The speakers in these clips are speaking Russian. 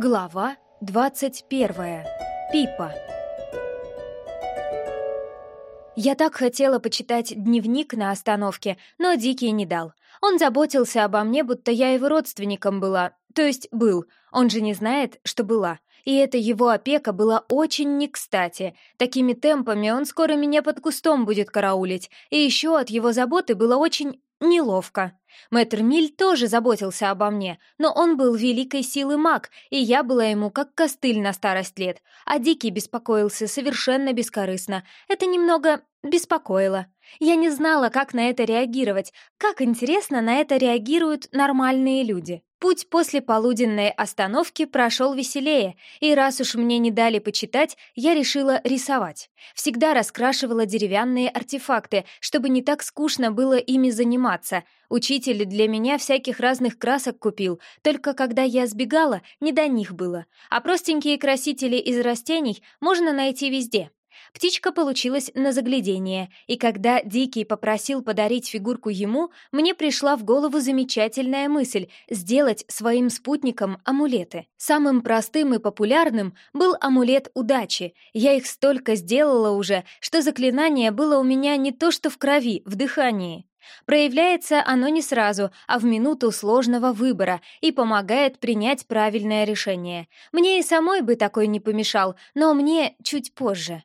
Глава 21. Пипа. Я так хотела почитать дневник на остановке, но Дикий не дал. Он заботился обо мне, будто я его родственником была, то есть был. Он же не знает, что была. И эта его опека была очень не кстати. Такими темпами он скоро меня под кустом будет караулить. И еще от его заботы было очень Неловко. Мэтр Миль тоже заботился обо мне, но он был великой силы маг, и я была ему как костыль на старость лет, а Дикий беспокоился совершенно бескорыстно. Это немного беспокоило. Я не знала, как на это реагировать, как интересно на это реагируют нормальные люди. Путь после полуденной остановки прошел веселее, и раз уж мне не дали почитать, я решила рисовать. Всегда раскрашивала деревянные артефакты, чтобы не так скучно было ими заниматься. Учитель для меня всяких разных красок купил, только когда я сбегала, не до них было. А простенькие красители из растений можно найти везде. Птичка получилась на заглядение, и когда Дикий попросил подарить фигурку ему, мне пришла в голову замечательная мысль — сделать своим спутникам амулеты. Самым простым и популярным был амулет удачи. Я их столько сделала уже, что заклинание было у меня не то что в крови, в дыхании. Проявляется оно не сразу, а в минуту сложного выбора и помогает принять правильное решение. Мне и самой бы такой не помешал, но мне чуть позже.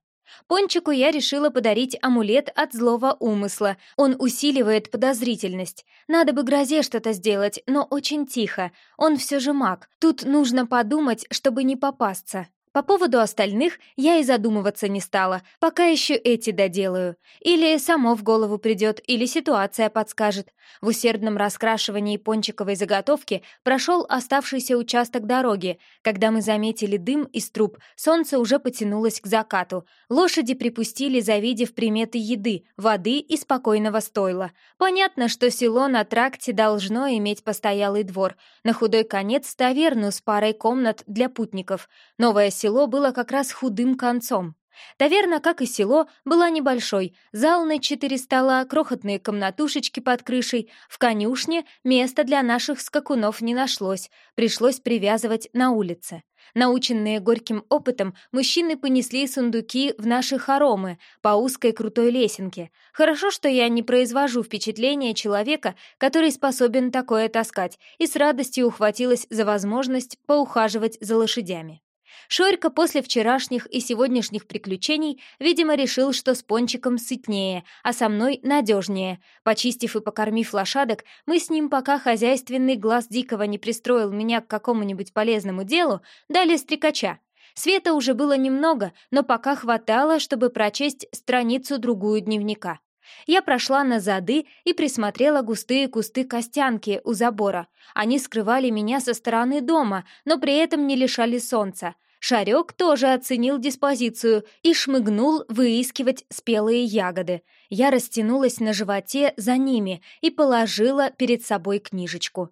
Пончику я решила подарить амулет от злого умысла. Он усиливает подозрительность. Надо бы грозе что-то сделать, но очень тихо. Он все же маг. Тут нужно подумать, чтобы не попасться. По поводу остальных я и задумываться не стала, пока еще эти доделаю. Или само в голову придет, или ситуация подскажет. В усердном раскрашивании пончиковой заготовки прошел оставшийся участок дороги. Когда мы заметили дым из труб, солнце уже потянулось к закату. Лошади припустили, завидев приметы еды, воды и спокойного стойла. Понятно, что село на тракте должно иметь постоялый двор. На худой конец таверну с парой комнат для путников. Новое село было как раз худым концом. Таверна, как и село, была небольшой. Зал на четыре стола, крохотные комнатушечки под крышей. В конюшне места для наших скакунов не нашлось. Пришлось привязывать на улице. Наученные горьким опытом, мужчины понесли сундуки в наши хоромы по узкой крутой лесенке. Хорошо, что я не произвожу впечатления человека, который способен такое таскать, и с радостью ухватилась за возможность поухаживать за лошадями. Шорька после вчерашних и сегодняшних приключений, видимо, решил, что с Пончиком сытнее, а со мной надежнее. Почистив и покормив лошадок, мы с ним, пока хозяйственный глаз Дикого не пристроил меня к какому-нибудь полезному делу, дали стрекача. Света уже было немного, но пока хватало, чтобы прочесть страницу-другую дневника. Я прошла на зады и присмотрела густые кусты костянки у забора. Они скрывали меня со стороны дома, но при этом не лишали солнца. Шарек тоже оценил диспозицию и шмыгнул выискивать спелые ягоды. Я растянулась на животе за ними и положила перед собой книжечку.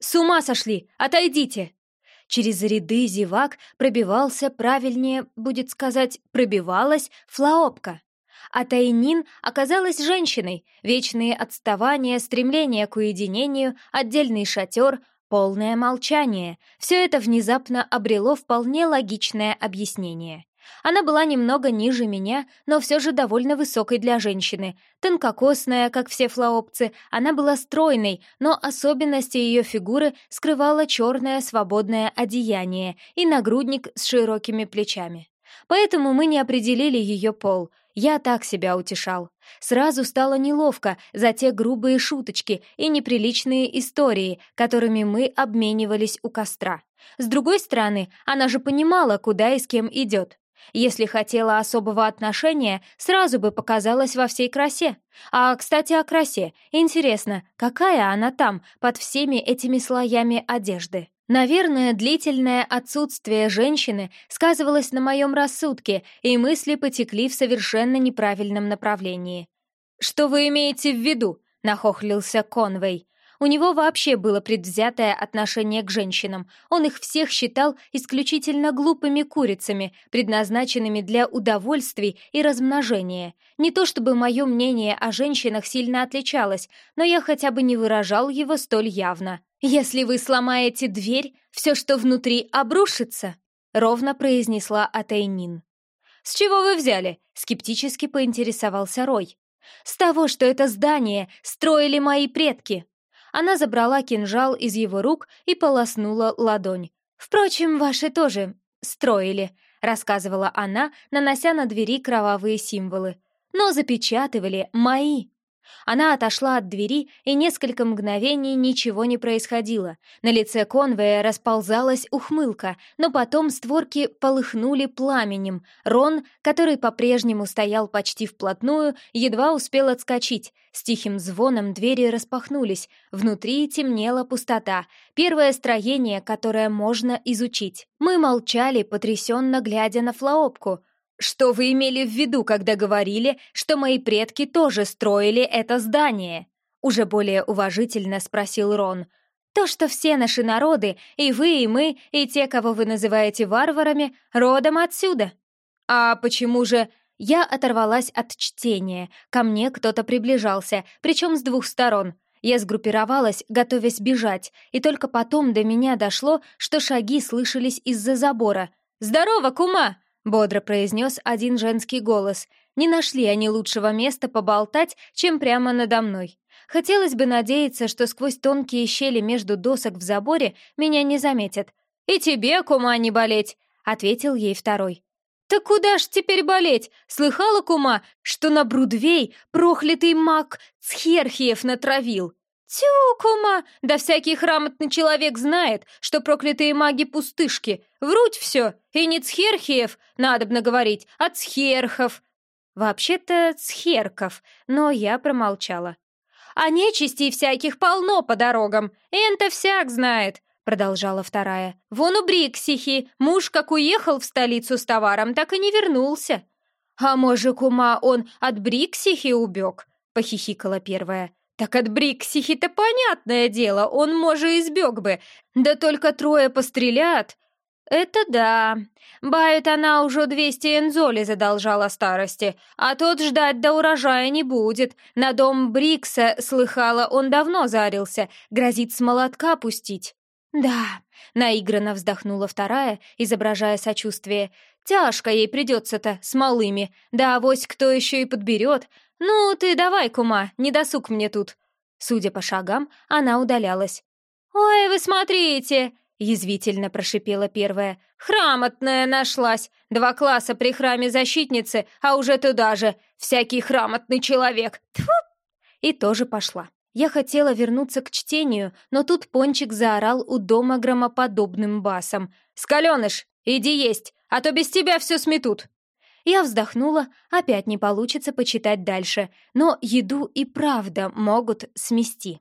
«С ума сошли! Отойдите!» Через ряды зевак пробивался, правильнее будет сказать, пробивалась флаопка. А Тайнин оказалась женщиной. Вечные отставания, стремление к уединению, отдельный шатер, Полное молчание. Все это внезапно обрело вполне логичное объяснение. Она была немного ниже меня, но все же довольно высокой для женщины. Тонкокосная, как все флаопцы, она была стройной, но особенности ее фигуры скрывало черное свободное одеяние и нагрудник с широкими плечами. Поэтому мы не определили ее пол — я так себя утешал. Сразу стало неловко за те грубые шуточки и неприличные истории, которыми мы обменивались у костра. С другой стороны, она же понимала, куда и с кем идет. Если хотела особого отношения, сразу бы показалась во всей красе. А, кстати, о красе. Интересно, какая она там, под всеми этими слоями одежды? Наверное, длительное отсутствие женщины сказывалось на моем рассудке, и мысли потекли в совершенно неправильном направлении. «Что вы имеете в виду?» — нахохлился Конвей. У него вообще было предвзятое отношение к женщинам. Он их всех считал исключительно глупыми курицами, предназначенными для удовольствий и размножения. Не то чтобы мое мнение о женщинах сильно отличалось, но я хотя бы не выражал его столь явно. «Если вы сломаете дверь, все, что внутри, обрушится», — ровно произнесла Атайнин. «С чего вы взяли?» — скептически поинтересовался Рой. «С того, что это здание строили мои предки». Она забрала кинжал из его рук и полоснула ладонь. «Впрочем, ваши тоже строили», — рассказывала она, нанося на двери кровавые символы. «Но запечатывали мои». Она отошла от двери, и несколько мгновений ничего не происходило. На лице Конвея расползалась ухмылка, но потом створки полыхнули пламенем. Рон, который по-прежнему стоял почти вплотную, едва успел отскочить. С тихим звоном двери распахнулись. Внутри темнела пустота. Первое строение, которое можно изучить. Мы молчали, потрясенно глядя на Флаопку — «Что вы имели в виду, когда говорили, что мои предки тоже строили это здание?» Уже более уважительно спросил Рон. «То, что все наши народы, и вы, и мы, и те, кого вы называете варварами, родом отсюда». «А почему же...» Я оторвалась от чтения. Ко мне кто-то приближался, причем с двух сторон. Я сгруппировалась, готовясь бежать, и только потом до меня дошло, что шаги слышались из-за забора. «Здорово, кума!» Бодро произнес один женский голос. Не нашли они лучшего места поболтать, чем прямо надо мной. Хотелось бы надеяться, что сквозь тонкие щели между досок в заборе меня не заметят. «И тебе, кума, не болеть!» — ответил ей второй. «Так куда ж теперь болеть? Слыхала, кума, что на Брудвей проклятый маг Цхерхиев натравил?» «Тю, кума, да всякий грамотный человек знает, что проклятые маги пустышки. Вруть все, и не цхерхиев, надобно говорить, а цхерхов». Вообще-то цхерков, но я промолчала. «А нечисти всяких полно по дорогам, энто всяк знает», продолжала вторая. «Вон у Бриксихи, муж как уехал в столицу с товаром, так и не вернулся». «А может, кума, он от Бриксихи убег?» похихикала первая. «Так от Бриксихи-то понятное дело, он, может, избег бы. Да только трое пострелят». «Это да. Бают она уже двести энзоли задолжала старости, а тот ждать до урожая не будет. На дом Брикса, слыхала, он давно зарился, грозит с молотка пустить». «Да», — наигранно вздохнула вторая, изображая сочувствие. «Тяжко ей придется-то с малыми. Да авось кто еще и подберет. «Ну, ты давай, кума, не досуг мне тут». Судя по шагам, она удалялась. «Ой, вы смотрите!» — язвительно прошипела первая. «Храмотная нашлась! Два класса при храме защитницы, а уже туда же! Всякий храмотный человек! Тьфу!» И тоже пошла. Я хотела вернуться к чтению, но тут Пончик заорал у дома громоподобным басом. «Скаленыш, иди есть, а то без тебя все сметут!» Я вздохнула, опять не получится почитать дальше, но еду и правда могут смести.